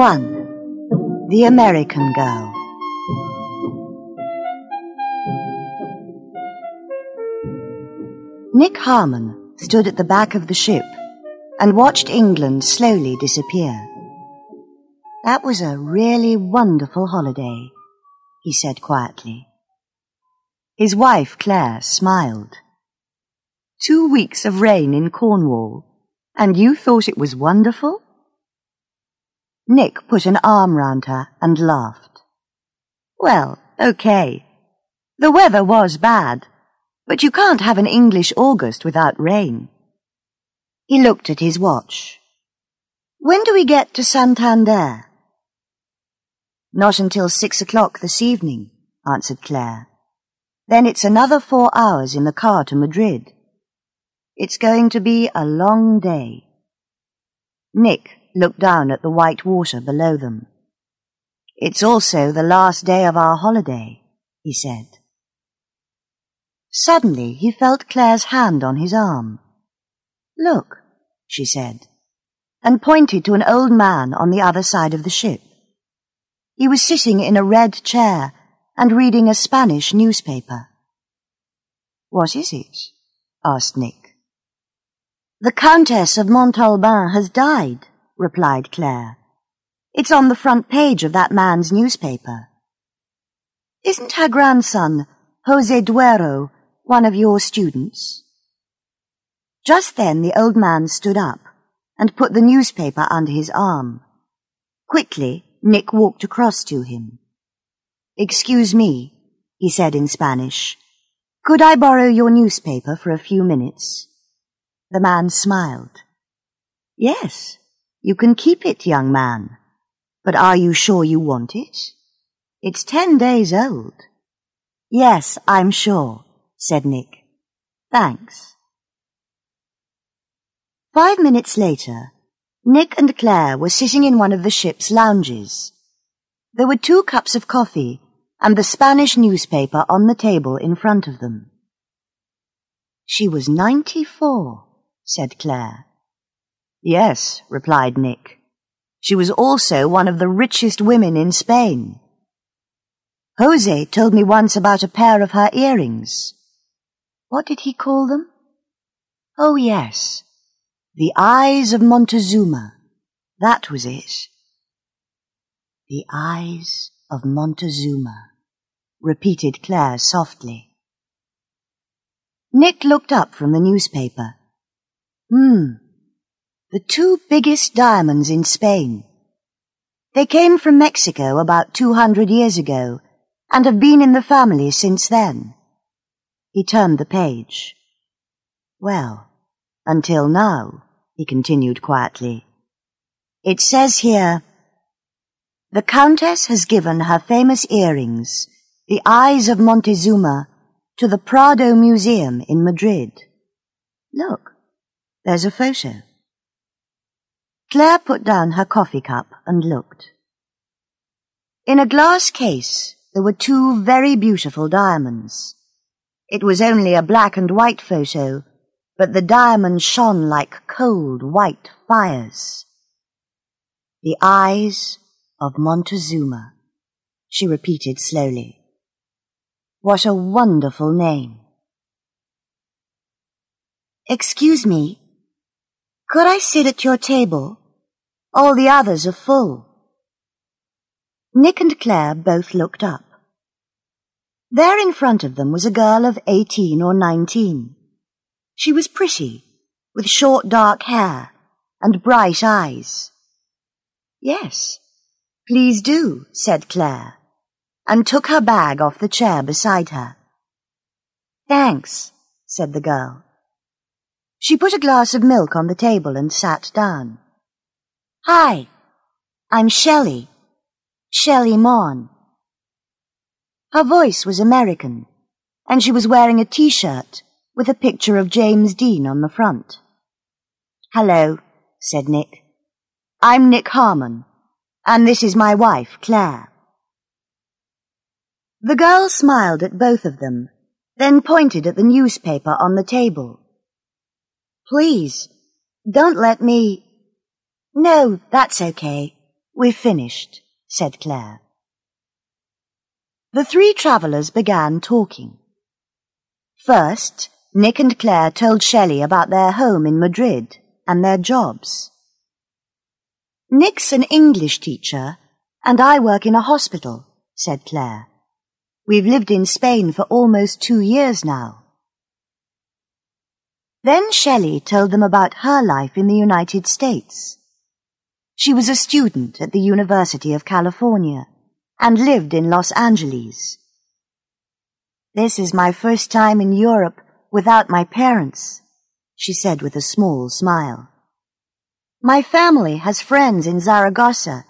1. The American Girl. Nick Harmon stood at the back of the ship and watched England slowly disappear. That was a really wonderful holiday, he said quietly. His wife, Claire, smiled. Two weeks of rain in Cornwall, and you thought it was wonderful? Nick put an arm round her and laughed. Well, okay. The weather was bad, but you can't have an English August without rain. He looked at his watch. When do we get to Santander? Not until six o'clock this evening, answered Claire. Then it's another four hours in the car to Madrid. It's going to be a long day. Nick looked down at the white water below them. It's also the last day of our holiday, he said. Suddenly he felt Claire's hand on his arm. Look, she said, and pointed to an old man on the other side of the ship. He was sitting in a red chair and reading a Spanish newspaper. What is it? asked Nick. The Countess of Montalban has died, replied Claire. It's on the front page of that man's newspaper. Isn't her grandson, Jose Duero, one of your students? Just then the old man stood up and put the newspaper under his arm. Quickly, Nick walked across to him. Excuse me, he said in Spanish. Could I borrow your newspaper for a few minutes? The man smiled. Yes, you can keep it, young man. But are you sure you want it? It's ten days old. Yes, I'm sure, said Nick. Thanks. Five minutes later, Nick and Claire were sitting in one of the ship's lounges. There were two cups of coffee and the Spanish newspaper on the table in front of them. She was ninety-four, said Claire. Yes, replied Nick. She was also one of the richest women in Spain. Jose told me once about a pair of her earrings. What did he call them? Oh, yes. The Eyes of Montezuma. That was it. The Eyes of Montezuma, repeated Claire softly. Nick looked up from the newspaper. Hmm, the two biggest diamonds in Spain. They came from Mexico about 200 years ago and have been in the family since then. He turned the page. Well, until now, he continued quietly. It says here, the Countess has given her famous earrings, the Eyes of Montezuma, to the Prado Museum in Madrid. Look, there's a photo. Claire put down her coffee cup and looked. In a glass case there were two very beautiful diamonds. It was only a black and white photo, but the diamonds shone like cold white fires. The eyes of Montezuma, she repeated slowly. What a wonderful name. Excuse me, could I sit at your table? All the others are full. Nick and Claire both looked up. There in front of them was a girl of eighteen or nineteen. She was pretty, with short dark hair and bright eyes. Yes, please do, said Claire, and took her bag off the chair beside her. Thanks, said the girl. She put a glass of milk on the table and sat down. Hi, I'm Shelley. Shelley Mann. Her voice was American, and she was wearing a t-shirt with a picture of James Dean on the front. Hello, said Nick. I'm Nick Harmon, and this is my wife, Claire. The girl smiled at both of them, then pointed at the newspaper on the table. Please, don't let me no, that's okay, We've finished, said Claire. The three travellers began talking. First, Nick and Claire told Shelley about their home in Madrid and their jobs. Nick's an English teacher, and I work in a hospital, said Claire. We've lived in Spain for almost two years now. Then Shelley told them about her life in the United States. She was a student at the University of California and lived in Los Angeles. This is my first time in Europe without my parents, she said with a small smile. My family has friends in Zaragoza,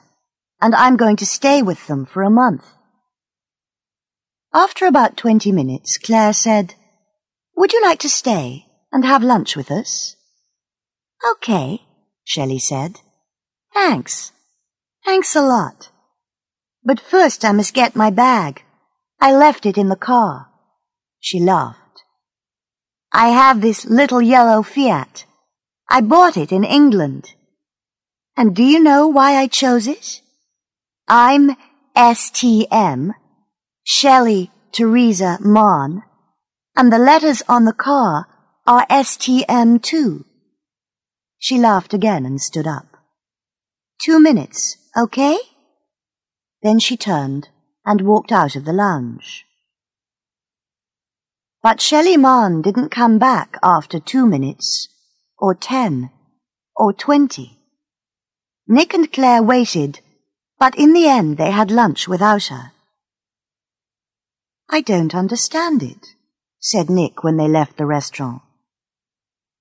and I'm going to stay with them for a month. After about twenty minutes, Claire said, Would you like to stay and have lunch with us? Okay, Shelley said. Thanks. Thanks a lot. But first I must get my bag. I left it in the car. She laughed. I have this little yellow Fiat. I bought it in England. And do you know why I chose it? I'm STM, Shelley Theresa Mann, and the letters on the car are STM too. She laughed again and stood up. Two minutes, okay? Then she turned and walked out of the lounge. But Shelley Mann didn't come back after two minutes, or ten, or twenty. Nick and Claire waited, but in the end they had lunch without her. I don't understand it, said Nick when they left the restaurant.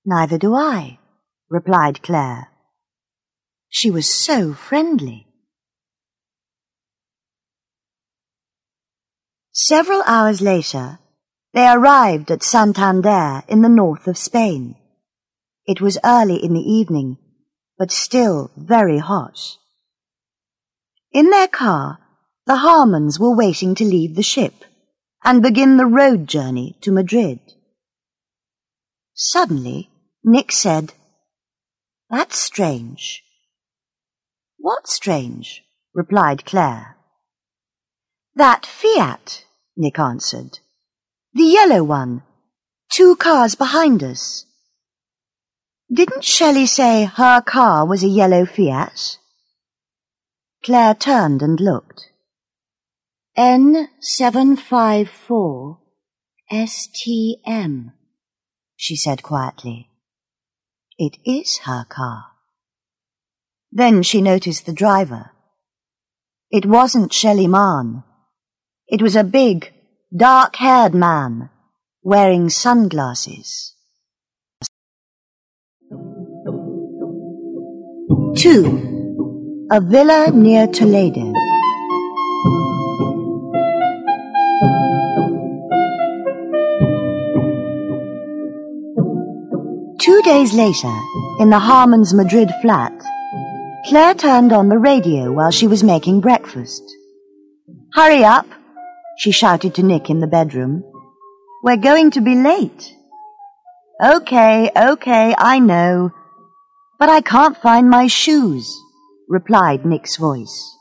Neither do I, replied Claire. She was so friendly. Several hours later, they arrived at Santander in the north of Spain. It was early in the evening, but still very hot. In their car, the Harmons were waiting to leave the ship and begin the road journey to Madrid. Suddenly, Nick said, That's strange. What's strange? replied Claire. That Fiat, Nick answered. The yellow one. Two cars behind us. Didn't Shelley say her car was a yellow Fiat? Claire turned and looked. N754 STM, she said quietly. It is her car. Then she noticed the driver. It wasn't Shelley Mann. It was a big, dark-haired man wearing sunglasses. 2. A villa near Toledo. Two days later, in the Harmons Madrid flat, Claire turned on the radio while she was making breakfast. Hurry up, she shouted to Nick in the bedroom. We're going to be late. Okay, okay, I know. But I can't find my shoes, replied Nick's voice.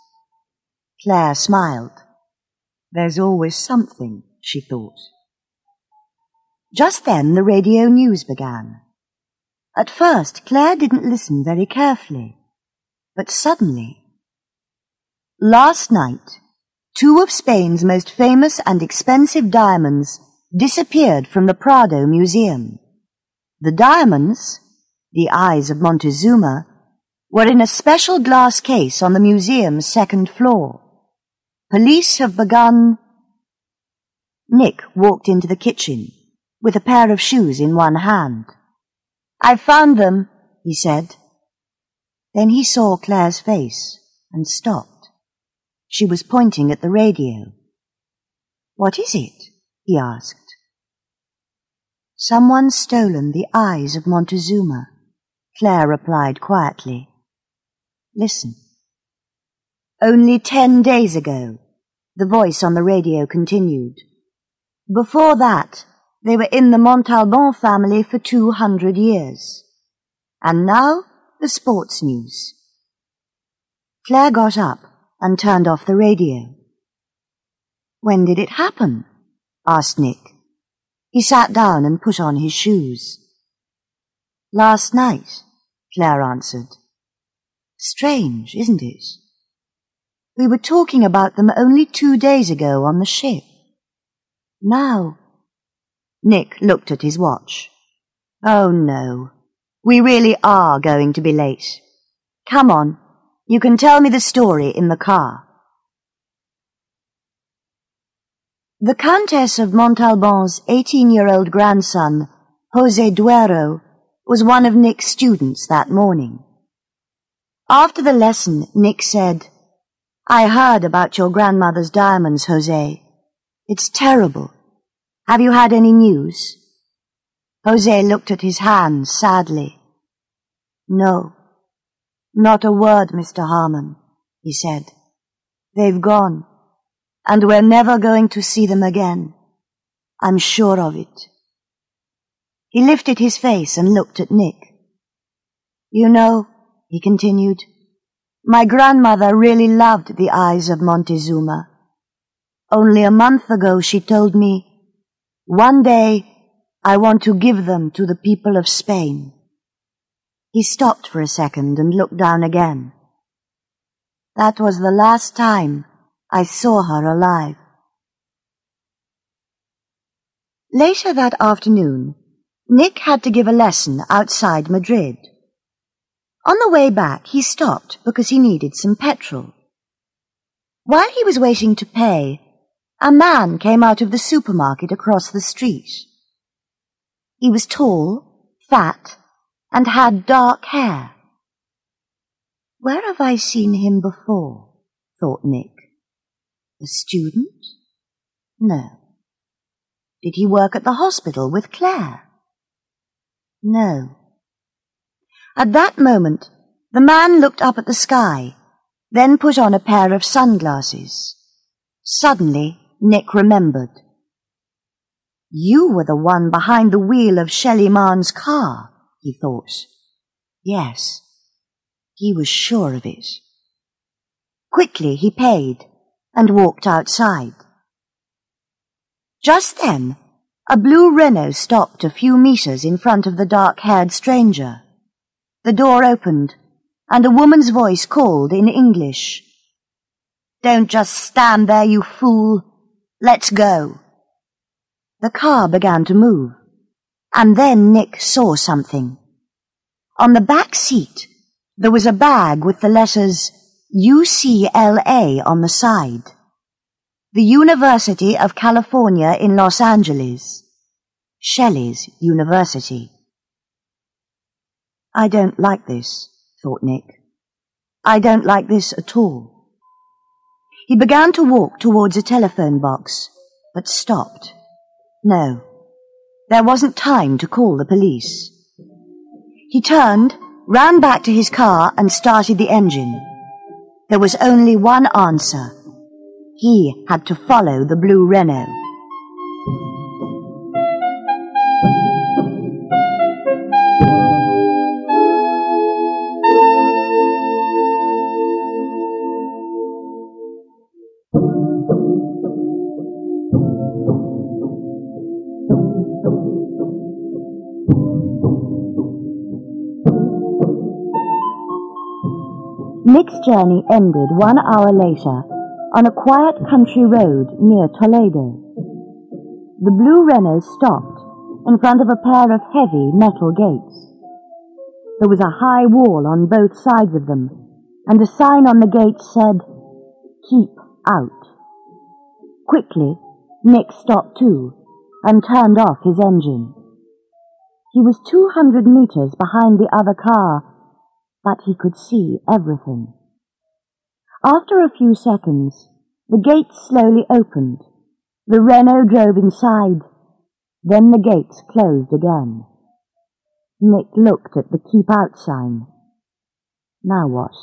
Claire smiled. There's always something, she thought. Just then the radio news began. At first, Claire didn't listen very carefully. But suddenly, last night, two of Spain's most famous and expensive diamonds disappeared from the Prado Museum. The diamonds, the eyes of Montezuma, were in a special glass case on the museum's second floor. Police have begun... Nick walked into the kitchen with a pair of shoes in one hand. I found them, he said. Then he saw Claire's face and stopped. She was pointing at the radio. What is it? he asked. Someone's stolen the eyes of Montezuma, Claire replied quietly. Listen. Only ten days ago, the voice on the radio continued. Before that, they were in the Montalban family for two hundred years. And now the sports news. Claire got up and turned off the radio. When did it happen? asked Nick. He sat down and put on his shoes. Last night, Claire answered. Strange, isn't it? We were talking about them only two days ago on the ship. Now. Nick looked at his watch. Oh no. We really are going to be late. Come on. You can tell me the story in the car. The Countess of Montalban's 18-year-old grandson, Jose Duero, was one of Nick's students that morning. After the lesson, Nick said, I heard about your grandmother's diamonds, Jose. It's terrible. Have you had any news? Jose looked at his hands sadly. No, not a word, Mr. Harmon, he said. They've gone, and we're never going to see them again. I'm sure of it. He lifted his face and looked at Nick. You know, he continued, my grandmother really loved the eyes of Montezuma. Only a month ago she told me, one day I want to give them to the people of Spain. He stopped for a second and looked down again. That was the last time I saw her alive. Later that afternoon, Nick had to give a lesson outside Madrid. On the way back, he stopped because he needed some petrol. While he was waiting to pay, a man came out of the supermarket across the street. He was tall, fat, and had dark hair. Where have I seen him before? thought Nick. A student? No. Did he work at the hospital with Claire? No. At that moment, the man looked up at the sky, then put on a pair of sunglasses. Suddenly, Nick remembered. You were the one behind the wheel of Shelley Mann's car, he thought. Yes, he was sure of it. Quickly he paid and walked outside. Just then, a blue Renault stopped a few meters in front of the dark-haired stranger. The door opened, and a woman's voice called in English. Don't just stand there, you fool. Let's go. The car began to move, and then Nick saw something. On the back seat, there was a bag with the letters UCLA on the side the University of California in Los Angeles, Shelley's University. I don't like this, thought Nick. I don't like this at all. He began to walk towards a telephone box, but stopped. No, there wasn't time to call the police. He turned, ran back to his car and started the engine. There was only one answer. He had to follow the blue Renault. Nick's journey ended one hour later on a quiet country road near Toledo. The blue Renault stopped in front of a pair of heavy metal gates. There was a high wall on both sides of them, and a sign on the gate said, Keep out. Quickly, Nick stopped too and turned off his engine. He was 200 meters behind the other car, but he could see everything. After a few seconds, the gates slowly opened. The Renault drove inside. Then the gates closed again. Nick looked at the keep out sign. Now what?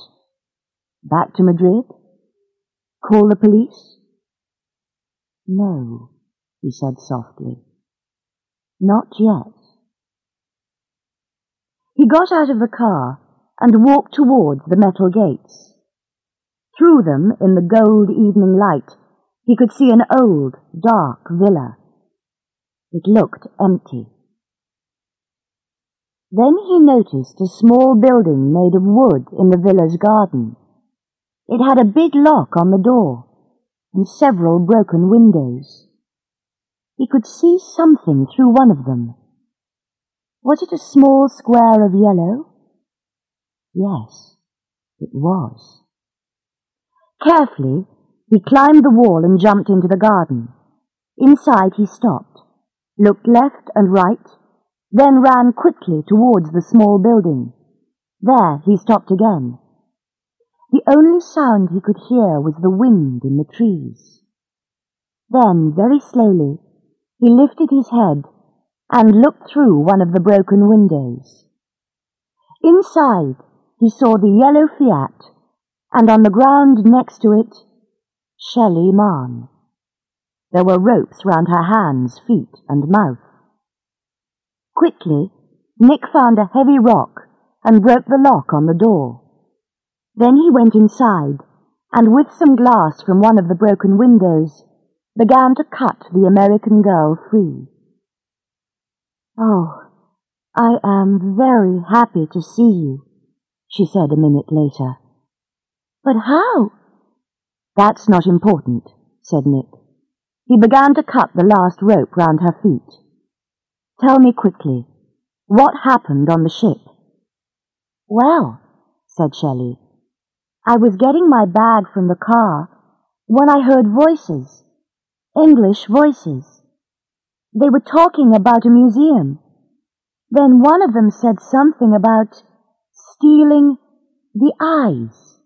Back to Madrid? Call the police? No, he said softly. Not yet. He got out of the car and walked towards the metal gates. Through them, in the gold evening light, he could see an old, dark villa. It looked empty. Then he noticed a small building made of wood in the villa's garden. It had a big lock on the door and several broken windows. He could see something through one of them. Was it a small square of yellow? Yes, it was. Carefully, he climbed the wall and jumped into the garden. Inside he stopped, looked left and right, then ran quickly towards the small building. There he stopped again. The only sound he could hear was the wind in the trees. Then, very slowly, he lifted his head and looked through one of the broken windows. Inside, he saw the yellow Fiat, and on the ground next to it, Shelley Mann. There were ropes round her hands, feet, and mouth. Quickly, Nick found a heavy rock and broke the lock on the door. Then he went inside, and with some glass from one of the broken windows, began to cut the American girl free. Oh, I am very happy to see you, she said a minute later. But how? That's not important, said Nick. He began to cut the last rope round her feet. Tell me quickly, what happened on the ship? Well, said Shelley, I was getting my bag from the car when I heard voices, English voices. They were talking about a museum. Then one of them said something about stealing the eyes.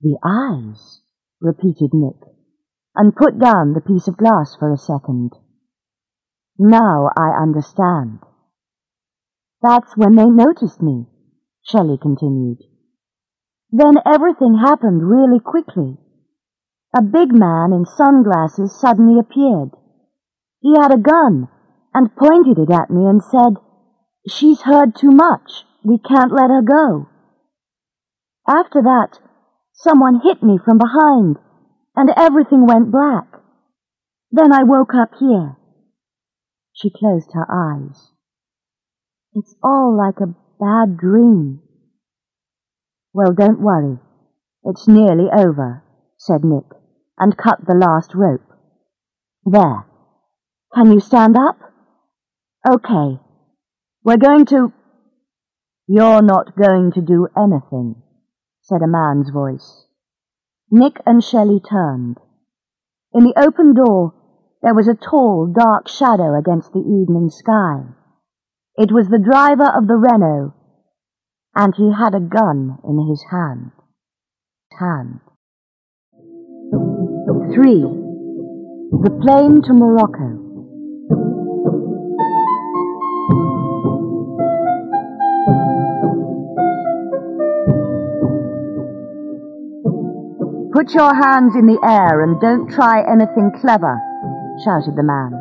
The eyes, repeated Nick, and put down the piece of glass for a second. Now I understand. That's when they noticed me, Shelley continued. Then everything happened really quickly. A big man in sunglasses suddenly appeared. He had a gun and pointed it at me and said, She's heard too much. We can't let her go. After that, someone hit me from behind and everything went black. Then I woke up here. She closed her eyes. It's all like a bad dream. Well, don't worry. It's nearly over, said Nick, and cut the last rope. There. Can you stand up? Okay. We're going to... You're not going to do anything, said a man's voice. Nick and Shelley turned. In the open door, there was a tall, dark shadow against the evening sky. It was the driver of the Renault, and he had a gun in his hand. Hand. 3. The plane to Morocco. Put your hands in the air and don't try anything clever, shouted the man.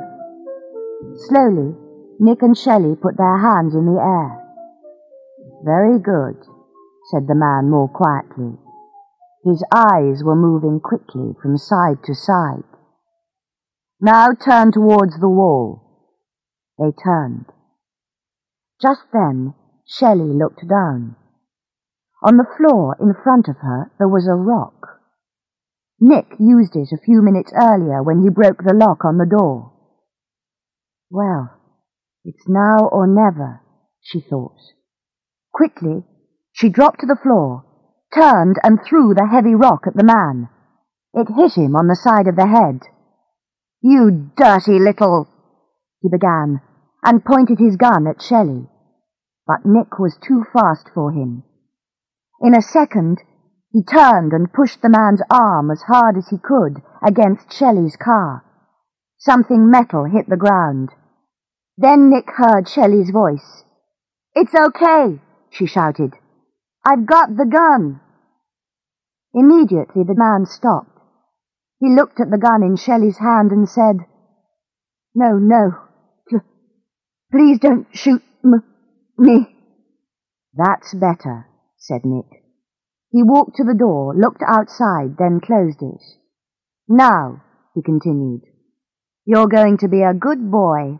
Slowly, Nick and Shelley put their hands in the air. Very good, said the man more quietly. His eyes were moving quickly from side to side. Now turn towards the wall. They turned. Just then, Shelley looked down. On the floor in front of her there was a rock. Nick used it a few minutes earlier when he broke the lock on the door. Well, it's now or never, she thought. Quickly, she dropped to the floor, turned and threw the heavy rock at the man. It hit him on the side of the head. You dirty little... he began, and pointed his gun at Shelley. But Nick was too fast for him. In a second, he turned and pushed the man's arm as hard as he could against Shelley's car. Something metal hit the ground. Then Nick heard Shelley's voice. It's okay, she shouted. I've got the gun. Immediately the man stopped. He looked at the gun in Shelley's hand and said, No, no, please don't shoot me. That's better, said Nick. He walked to the door, looked outside, then closed it. Now, he continued, you're going to be a good boy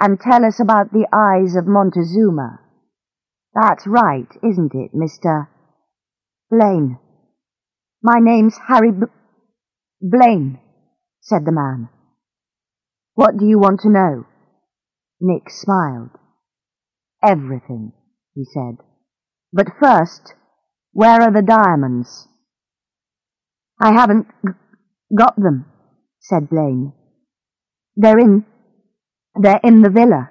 and tell us about the eyes of Montezuma. That's right, isn't it, Mr. Blaine? My name's Harry B Blaine, said the man. What do you want to know? Nick smiled. Everything, he said. But first, where are the diamonds? I haven't got them, said Blaine. They're in, they're in the villa.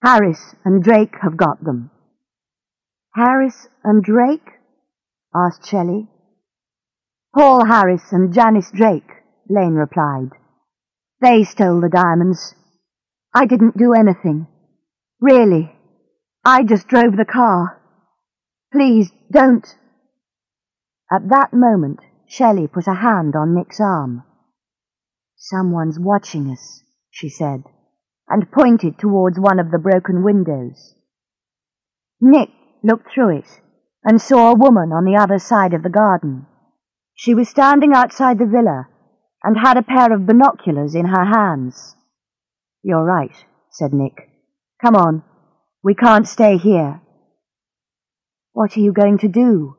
Harris and Drake have got them. Harris and Drake? asked Shelley. Paul Harris and Janice Drake, Blaine replied. They stole the diamonds. I didn't do anything. Really. I just drove the car. Please, don't. At that moment, Shelley put a hand on Nick's arm. Someone's watching us, she said, and pointed towards one of the broken windows. Nick looked through it and saw a woman on the other side of the garden. She was standing outside the villa and had a pair of binoculars in her hands. You're right, said Nick. Come on. We can't stay here. What are you going to do?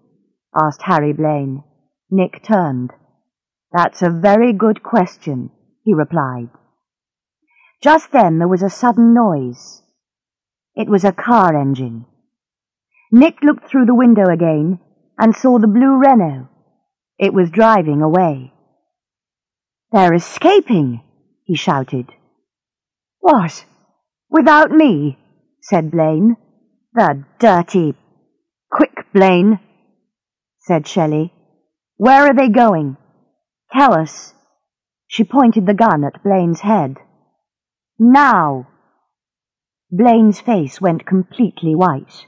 asked Harry Blaine. Nick turned. That's a very good question, he replied. Just then there was a sudden noise. It was a car engine. Nick looked through the window again and saw the blue Renault. It was driving away. They're escaping, he shouted. What? Without me? said Blaine. The dirty... Blaine, said Shelley. Where are they going? Tell us. She pointed the gun at Blaine's head. Now. Blaine's face went completely white.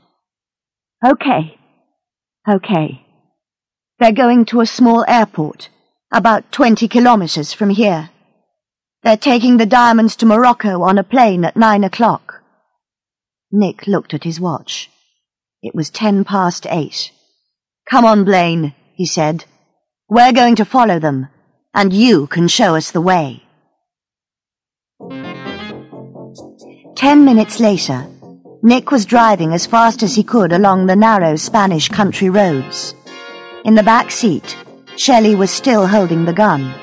Okay. Okay. They're going to a small airport, about twenty kilometers from here. They're taking the diamonds to Morocco on a plane at nine o'clock. Nick looked at his watch. It was ten past eight. Come on, Blaine, he said. We're going to follow them, and you can show us the way. Ten minutes later, Nick was driving as fast as he could along the narrow Spanish country roads. In the back seat, Shelley was still holding the gun.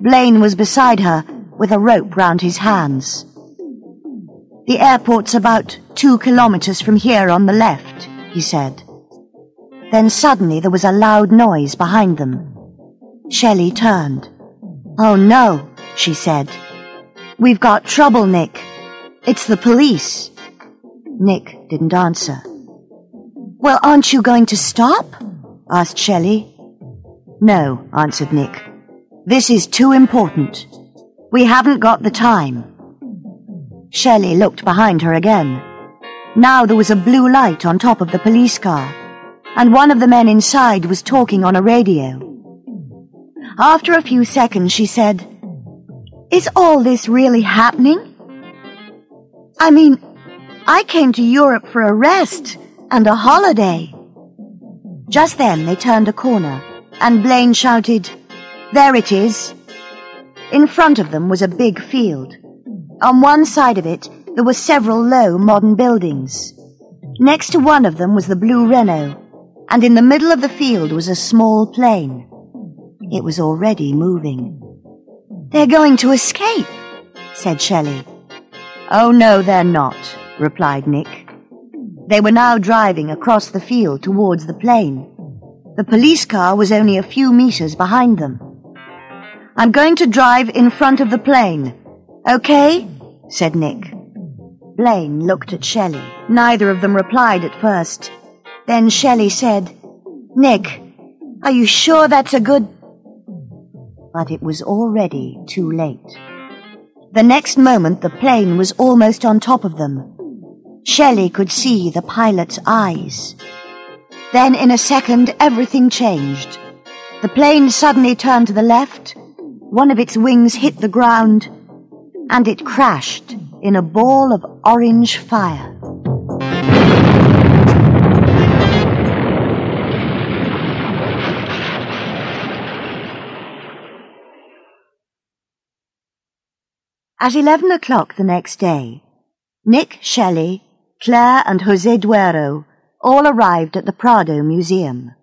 Blaine was beside her with a rope round his hands. The airport's about two kilometers from here on the left, he said. Then suddenly there was a loud noise behind them. Shelley turned. Oh no, she said. We've got trouble, Nick. It's the police. Nick didn't answer. Well, aren't you going to stop? asked Shelley. No, answered Nick. This is too important. We haven't got the time. Shelley looked behind her again. Now there was a blue light on top of the police car, and one of the men inside was talking on a radio. After a few seconds, she said, Is all this really happening? I mean, I came to Europe for a rest and a holiday. Just then they turned a corner, and Blaine shouted, There it is. In front of them was a big field. On one side of it, there were several low modern buildings. Next to one of them was the blue Renault, and in the middle of the field was a small plane. It was already moving. They're going to escape, said Shelley. Oh, no, they're not, replied Nick. They were now driving across the field towards the plane. The police car was only a few meters behind them. I'm going to drive in front of the plane. Okay? said Nick. Blaine looked at Shelley. Neither of them replied at first. Then Shelley said, Nick, are you sure that's a good... But it was already too late. The next moment the plane was almost on top of them. Shelley could see the pilot's eyes. Then in a second everything changed. The plane suddenly turned to the left, one of its wings hit the ground, and it crashed in a ball of orange fire. At 11 o'clock the next day, Nick Shelley, Claire and Jose Duero all arrived at the Prado Museum.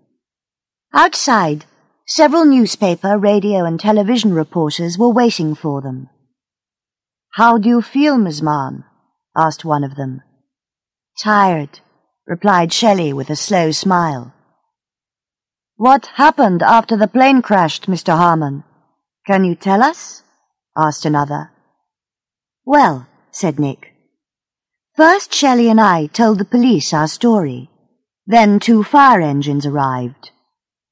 Outside, several newspaper, radio and television reporters were waiting for them. How do you feel, Miss Mann? asked one of them. Tired, replied Shelley with a slow smile. What happened after the plane crashed, Mr. Harmon? Can you tell us? asked another. Well, said Nick. First Shelley and I told the police our story. Then two fire engines arrived.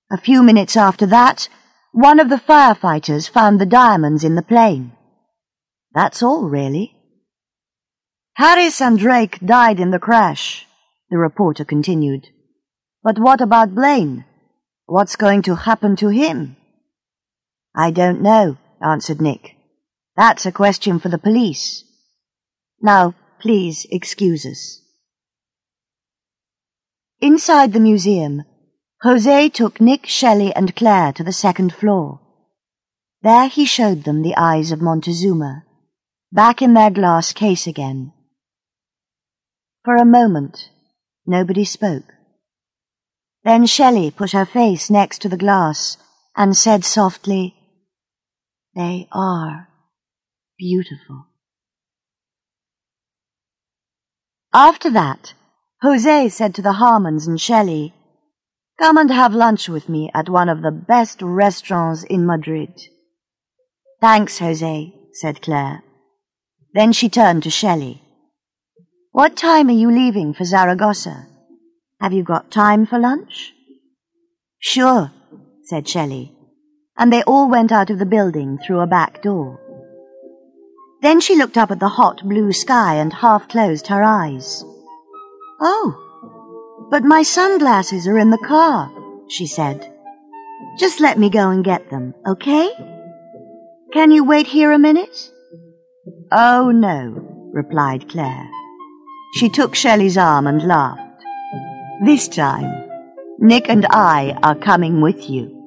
A few minutes after that, one of the firefighters found the diamonds in the plane. That's all, really. Harris and Drake died in the crash, the reporter continued. But what about Blaine? What's going to happen to him? I don't know, answered Nick. That's a question for the police. Now, please excuse us. Inside the museum, Jose took Nick, Shelley, and Claire to the second floor. There he showed them the eyes of Montezuma, back in their glass case again. For a moment, nobody spoke. Then Shelley put her face next to the glass and said softly, They are beautiful. After that, Jose said to the Harmons and Shelley, Come and have lunch with me at one of the best restaurants in Madrid. Thanks, Jose, said Claire. Then she turned to Shelley. What time are you leaving for Zaragoza? Have you got time for lunch? Sure, said Shelley, and they all went out of the building through a back door. Then she looked up at the hot blue sky and half closed her eyes. Oh, but my sunglasses are in the car, she said. Just let me go and get them, okay? Can you wait here a minute? Oh, no, replied Claire. She took Shelley's arm and laughed. This time, Nick and I are coming with you.